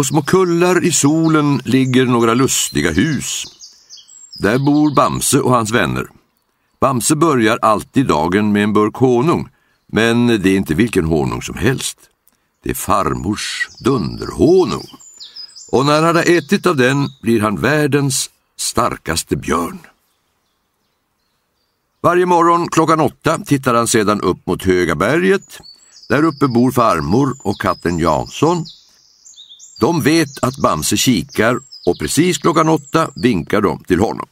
På små kullar i solen ligger några lustiga hus. Där bor Bamse och hans vänner. Bamse börjar alltid dagen med en burk honung, men det är inte vilken honung som helst. Det är farmors dunderhonung. Och när han har ätit av den blir han världens starkaste björn. Varje morgon klockan åtta tittar han sedan upp mot Höga berget. Där uppe bor farmor och katten Jansson. De vet att Bamse kikar och precis klockan åtta vinkar de till honom.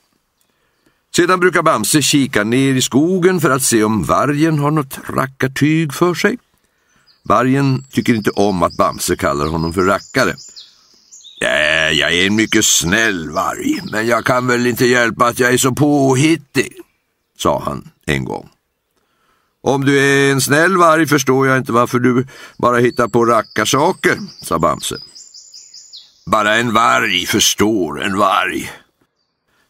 Sedan brukar Bamse kika ner i skogen för att se om vargen har något rackartyg för sig. Vargen tycker inte om att Bamse kallar honom för rackare. Jag är en mycket snäll varg, men jag kan väl inte hjälpa att jag är så påhittig, sa han en gång. Om du är en snäll varg förstår jag inte varför du bara hittar på rackarsaker, sa Bamse. Bara en varg förstår en varg,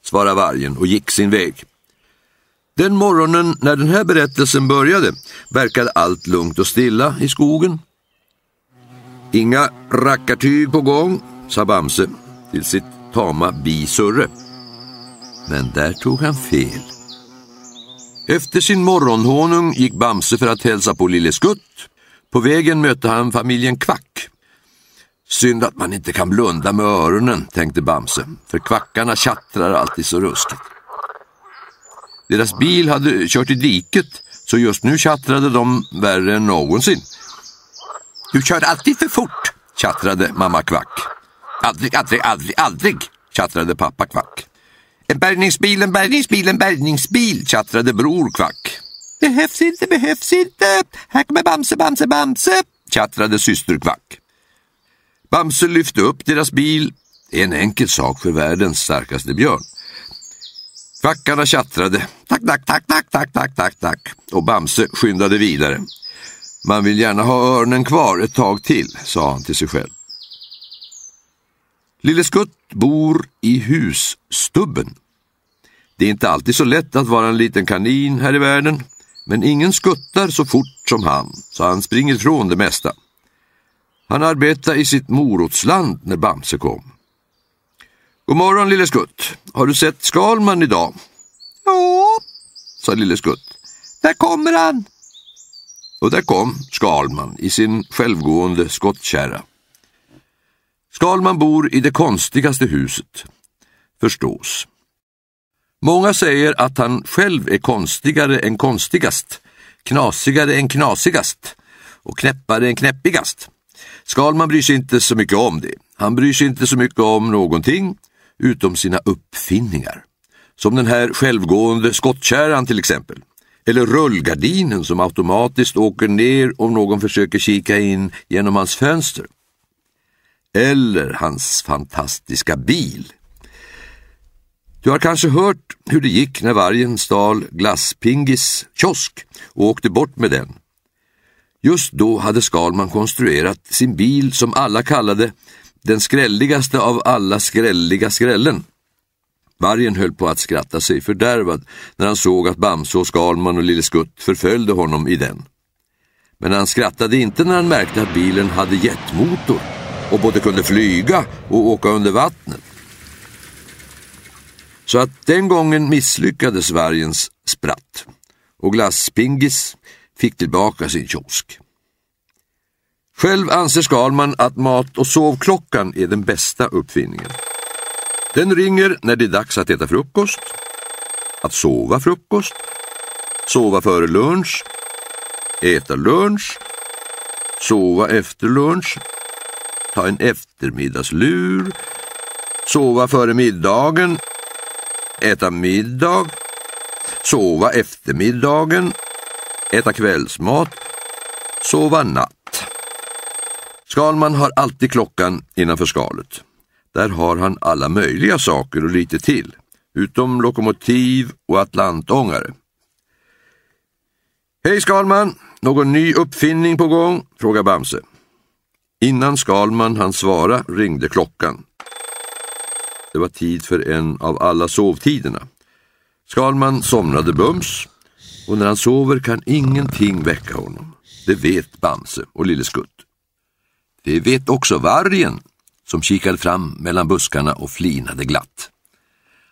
svarade vargen och gick sin väg. Den morgonen när den här berättelsen började verkade allt lugnt och stilla i skogen. Inga rackartyg på gång, sa Bamse till sitt tama bi Surre. Men där tog han fel. Efter sin morgonhonung gick Bamse för att hälsa på Lille Skutt. På vägen mötte han familjen Kvack. Synd att man inte kan blunda med öronen, tänkte Bamse, för kvackarna tjattrar alltid så ruskigt. Deras bil hade kört i diket, så just nu tjattrade de värre än någonsin. Du kör alltid för fort, tjattrade mamma Kvack. Aldrig, aldrig, aldrig, aldrig, tjattrade pappa Kvack. En bärgningsbil, en bärgningsbil, en bärgningsbil, tjattrade bror Kvack. Behövs inte, behövs inte. Här kommer Bamse, Bamse, Bamse, tjattrade syster Kvack. Bamse lyfte upp deras bil. Det är en enkel sak för världens starkaste björn. Kvackarna tjattrade. Tack, tack, tack, tack, tack, tack, tack, tack. Och Bamse skyndade vidare. Man vill gärna ha örnen kvar ett tag till, sa han till sig själv. Lille Skutt bor i husstubben. Det är inte alltid så lätt att vara en liten kanin här i världen, men ingen skuttar så fort som han, så han springer ifrån det mesta. Han arbetade i sitt morotsland när Bamse kom. God morgon lille Skutt. Har du sett Skalman idag? Ja, sa lille Skutt. Där kommer han. Och där kom Skalman i sin självgående skottkärra. Skalman bor i det konstigaste huset, förstås. Många säger att han själv är konstigare än konstigast, knasigare än knasigast och knäppare än knäppigast. Skalman bryr sig inte så mycket om det. Han bryr sig inte så mycket om någonting utom sina uppfinningar. Som den här självgående skottkärran till exempel. Eller rullgardinen som automatiskt åker ner om någon försöker kika in genom hans fönster. Eller hans fantastiska bil. Du har kanske hört hur det gick när vargen stal Glasspingis kiosk och åkte bort med den. Just då hade Skalman konstruerat sin bil som alla kallade den skrälligaste av alla skrälliga skrällen. Vargen höll på att skratta sig fördärvad när han såg att Bamse och Skalman och Lille Skutt förföljde honom i den. Men han skrattade inte när han märkte att bilen hade jetmotor och både kunde flyga och åka under vattnet. Så att den gången misslyckades vargens spratt och Glasspingis fick tillbaka sin kiosk. Själv anser Skalman att mat och sovklockan är den bästa uppfinningen. Den ringer när det är dags att äta frukost, att sova frukost, sova före lunch, äta lunch, sova efter lunch, ta en eftermiddagslur, sova före middagen, äta middag, sova eftermiddagen, äta kvällsmat, sova natt. Skalman har alltid klockan innanför skalet. Där har han alla möjliga saker och lite till, utom lokomotiv och atlantångare. Hej Skalman, någon ny uppfinning på gång? frågar Bamse. Innan Skalman han svara ringde klockan. Det var tid för en av alla sovtiderna. Skalman somnade bums och när han sover kan ingenting väcka honom. Det vet Bamse och Lille Skutt. Det vet också vargen, som kikade fram mellan buskarna och flinade glatt.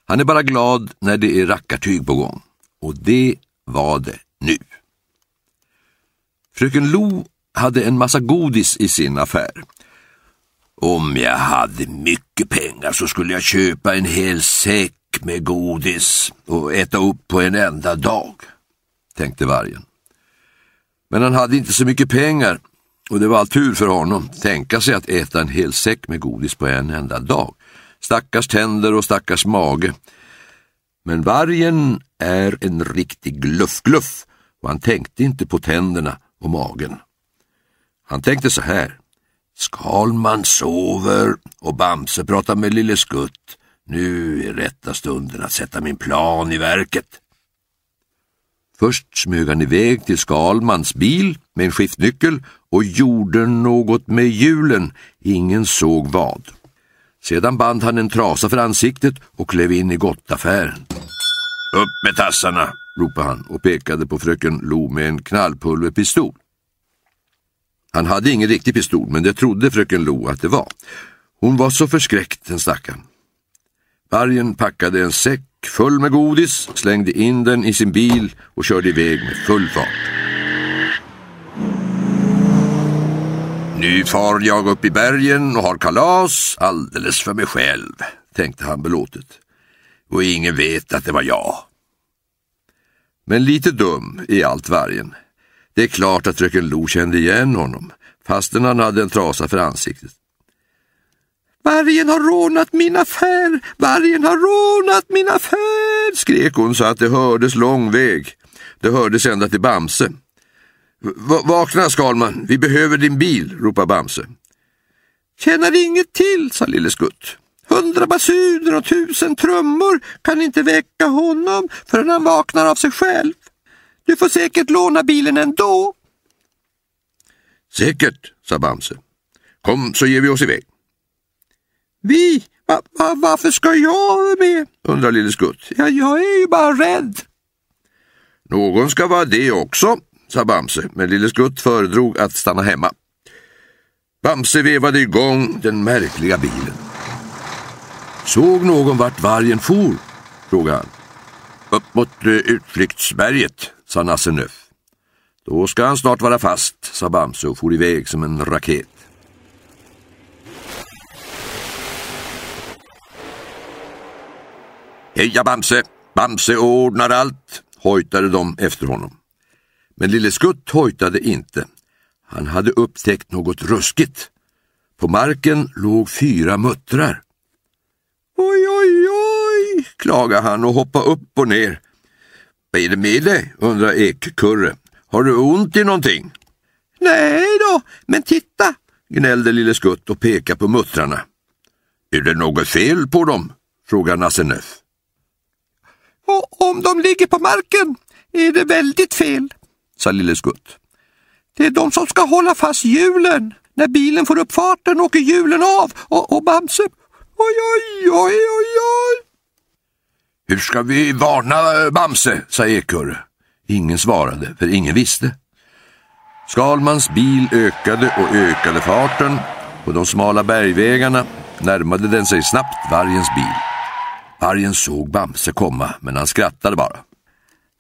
Han är bara glad när det är rackartyg på gång. Och det var det nu. Fröken Lo hade en massa godis i sin affär. Om jag hade mycket pengar så skulle jag köpa en hel säck med godis och äta upp på en enda dag, tänkte vargen. Men han hade inte så mycket pengar och det var all tur för honom. Tänka sig att äta en hel säck med godis på en enda dag. Stackars tänder och stackars mage. Men vargen är en riktig gluff-gluff och han tänkte inte på tänderna och magen. Han tänkte så här. Skalman sover och Bamse pratar med Lille Skutt. Nu är rätta stunden att sätta min plan i verket. Först smög han iväg till Skalmans bil med en skiftnyckel och gjorde något med hjulen. Ingen såg vad. Sedan band han en trasa för ansiktet och klev in i gottaffären. Upp med tassarna, ropade han och pekade på fröken Lo med en knallpulverpistol. Han hade ingen riktig pistol, men det trodde fröken Lo att det var. Hon var så förskräckt, den stackaren. Vargen packade en säck full med godis, slängde in den i sin bil och körde iväg med full fart. Nu far jag upp i bergen och har kalas alldeles för mig själv, tänkte han belåtet. Och ingen vet att det var jag. Men lite dum i allt vargen. Det är klart att fröken Lo kände igen honom, fastän han hade en trasa för ansiktet. Vargen har rånat min affär! Vargen har rånat min affär! skrek hon så att det hördes lång väg. Det hördes ända till Bamse. Vakna Skalman, vi behöver din bil, ropade Bamse. Känner inget till, sa Lille Skutt. Hundra basuner och tusen trummor kan inte väcka honom förrän han vaknar av sig själv. Du får säkert låna bilen ändå. Säkert, sa Bamse. Kom så ger vi oss iväg. Vi? Va, va, varför ska jag med? undrar Lille Skutt. Ja, jag är ju bara rädd. Någon ska vara det också, sa Bamse, men Lille Skutt föredrog att stanna hemma. Bamse vevade igång den märkliga bilen. Såg någon vart vargen for? frågade han. Upp mot uh, utflyktsberget, sa Nasse Nöff. Då ska han snart vara fast, sa Bamse och for iväg som en raket. Heja Bamse! Bamse ordnar allt, hojtade de efter honom. Men Lille Skutt hojtade inte. Han hade upptäckt något ruskigt. På marken låg fyra muttrar. Oj, oj, oj, klagade han och hoppade upp och ner. Vad är det med dig? undrar Ekkurre. Har du ont i någonting? Nej då, men titta, gnällde Lille Skutt och pekade på muttrarna. Är det något fel på dem? frågade Nasse och Om de ligger på marken är det väldigt fel, sa Lille Skutt. Det är de som ska hålla fast hjulen. När bilen får upp farten åker hjulen av och, och Bamse... Oj, oj, oj, oj, oj! Hur ska vi varna eh, Bamse? sa Ekurre. Ingen svarade, för ingen visste. Skalmans bil ökade och ökade farten. På de smala bergvägarna närmade den sig snabbt vargens bil. Vargen såg Bamse komma, men han skrattade bara.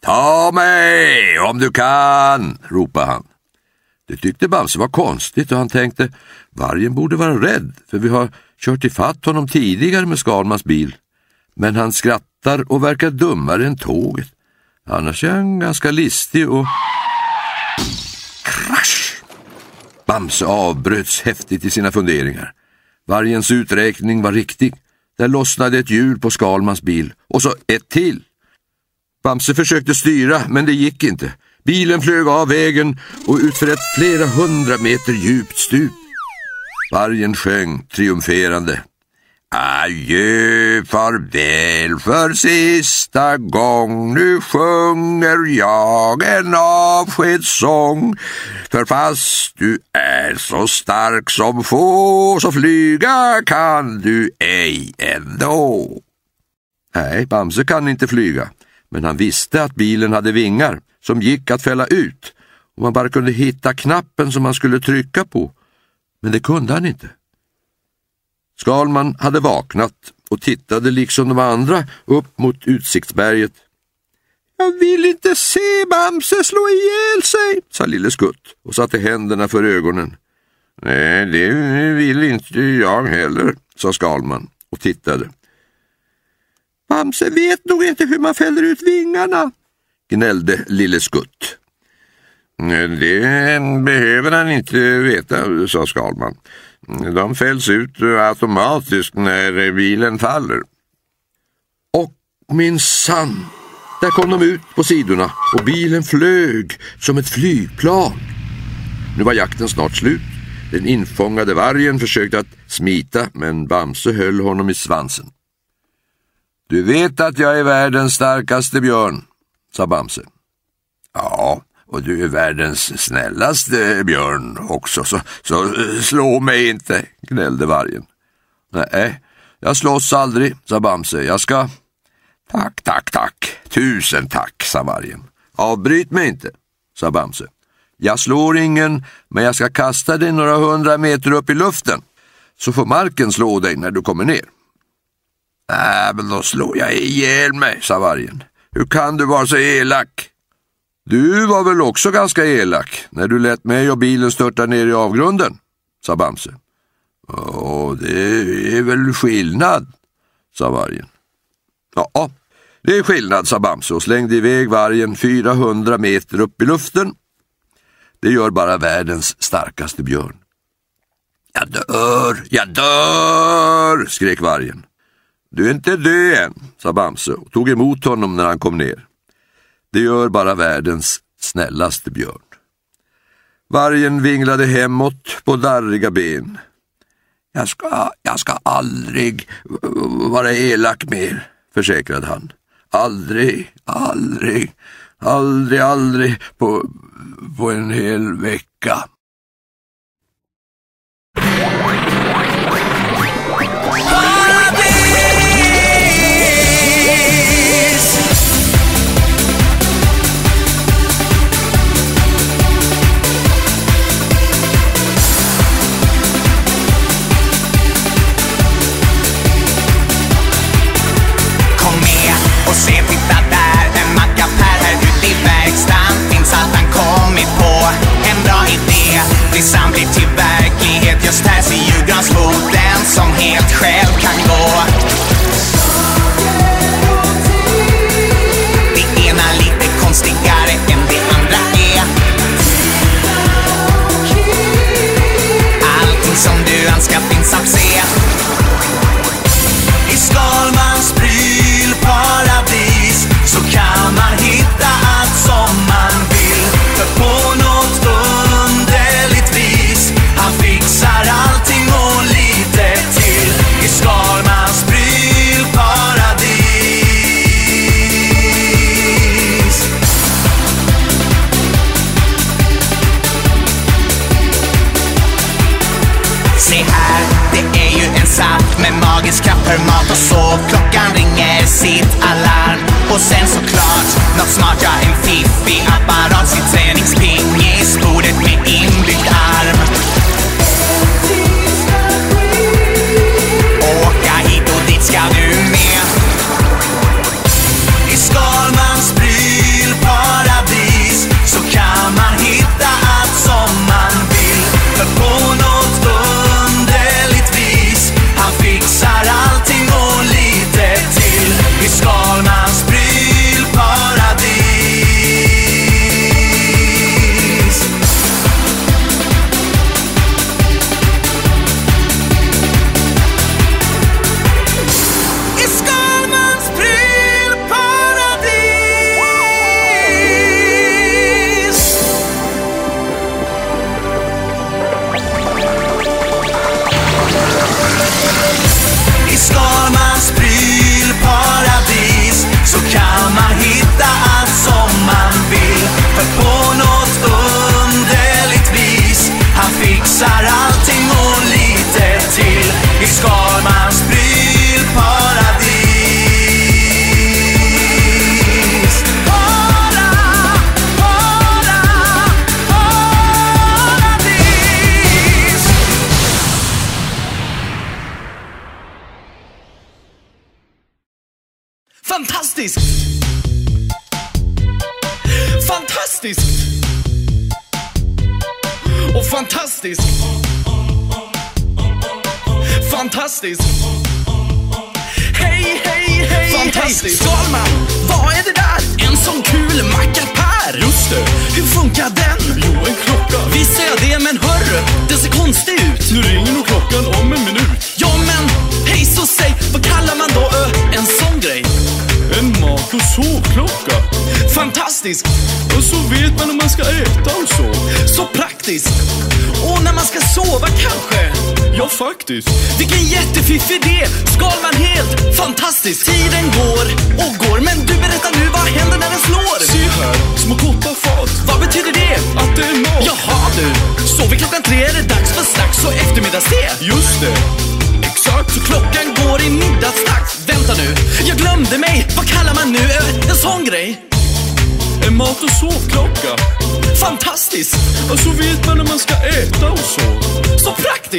Ta mig om du kan, ropade han. Det tyckte Bamse var konstigt och han tänkte, vargen borde vara rädd för vi har kört ifatt honom tidigare med Skalmans bil. Men han skrattar och verkar dummare än tåget. Annars är han ganska listig och... Krasch! Bamse avbröts häftigt i sina funderingar. Vargens uträkning var riktig. Där lossnade ett hjul på Skalmans bil och så ett till. Bamse försökte styra, men det gick inte. Bilen flög av vägen och utför ett flera hundra meter djupt stup. Vargen sjöng triumferande. Adjö, farväl för sista gång, nu sjunger jag en avskedssång. För fast du är så stark som få, så flyga kan du ej ändå. Nej, Bamse kan inte flyga, men han visste att bilen hade vingar som gick att fälla ut om man bara kunde hitta knappen som man skulle trycka på. Men det kunde han inte. Skalman hade vaknat och tittade liksom de andra upp mot utsiktsberget. Jag vill inte se Bamse slå ihjäl sig, sa Lille Skutt och satte händerna för ögonen. Nej, det vill inte jag heller, sa Skalman och tittade. Bamse vet nog inte hur man fäller ut vingarna, gnällde Lille Skutt. Det behöver han inte veta, sa Skalman. De fälls ut automatiskt när bilen faller. Och min sann, där kom de ut på sidorna och bilen flög som ett flygplan. Nu var jakten snart slut. Den infångade vargen försökte att smita men Bamse höll honom i svansen. Du vet att jag är världens starkaste björn, sa Bamse. Ja, och du är världens snällaste björn också, så, så eh, slå mig inte, gnällde vargen. Nej, jag slåss aldrig, sa Bamse. Jag ska... Tack, tack, tack. Tusen tack, sa vargen. Avbryt mig inte, sa Bamse. Jag slår ingen, men jag ska kasta dig några hundra meter upp i luften, så får marken slå dig när du kommer ner. Nej, men då slår jag ihjäl mig, sa vargen. Hur kan du vara så elak? Du var väl också ganska elak när du lät mig och bilen störta ner i avgrunden, sa Bamse. Ja, det är väl skillnad, sa vargen. Ja, det är skillnad, sa Bamse och slängde iväg vargen 400 meter upp i luften. Det gör bara världens starkaste björn. Jag dör, jag dör, skrek vargen. Du är inte död än, sa Bamse och tog emot honom när han kom ner. Det gör bara världens snällaste björn. Vargen vinglade hemåt på darriga ben. Jag ska, jag ska aldrig vara elak mer, försäkrade han. Aldrig, aldrig, aldrig, aldrig på, på en hel vecka. Saft kraft för mat och sov. Klockan ringer sitt alarm. Och sen såklart, nåt smart, ja en fiffig apparat. Sitt träningspingisbordet med inbyggd arm. Åka hit och dit ska du fantastiskt! Hej, hej, hej! Fantastiskt! Skalman, vad är det där? En sån kul mackapär! Just det, Hur funkar den? jo en klocka. Visst är det, men hörru, den ser konstig ut. Nu ringer nog klockan om en minut. Ja, men hej så säg, vad kallar man då ö, en sån en mat och sovklocka. Fantastisk, Och så vet man när man ska äta och så. så praktiskt. Och när man ska sova kanske? Ja, faktiskt. Vilken jättefiffig idé! Skalman helt fantastisk.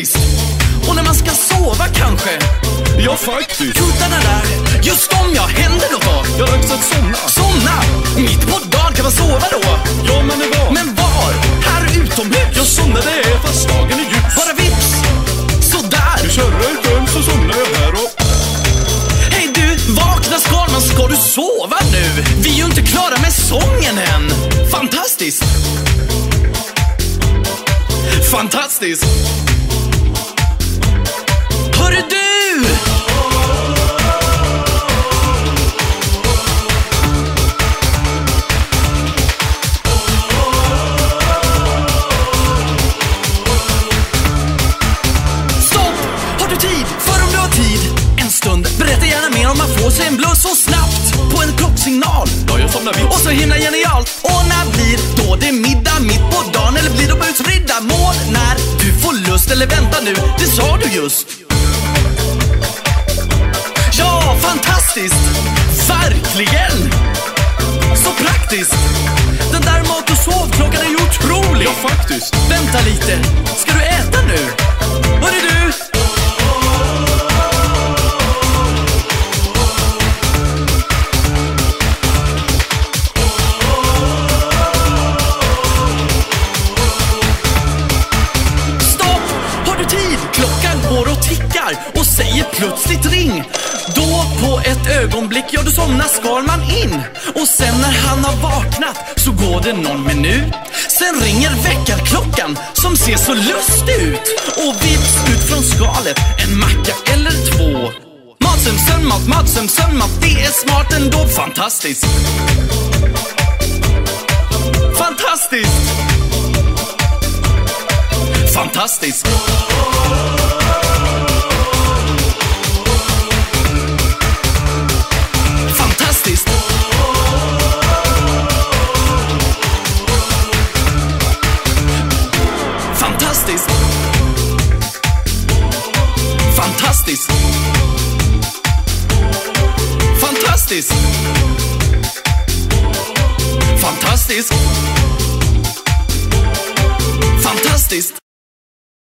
Så! Och när man ska sova kanske? Ja, faktiskt. Kuddarna där, just om ja, händer något då? Jag har dags att somna. Somna! Mitt på dagen kan man sova då? Ja, man är var. Men var? Här utomhus? Jag somnade fast dagen är ljus. Bara vips! Sådär! Vi kör i själv så somnar jag här och... Hej du, vakna Skalman, ska du sova nu? Vi är ju inte klara med sången än! Fantastiskt! Fantastiskt! Mer om man får sig en blöss så snabbt på en klocksignal. Ja, jag somnar vitt. Och så himla genialt! Och när blir då det middag mitt på dagen eller blir de utspridda mål när du får lust? Eller vänta nu, det sa du just. Ja, fantastiskt! Verkligen! Så praktiskt! Den där mat och sovklockan är ju otrolig! Ja, faktiskt. Vänta lite, ska du äta nu? Hörru du! In. Och sen när han har vaknat så går det någon minut. Sen ringer väckarklockan som ser så lustig ut. Och vips ut från skalet en macka eller två. Matsömn, sömnmat, matsömn, sömnmat, det är smart ändå. Fantastiskt! Fantastiskt! Fantastiskt! Fantastiskt!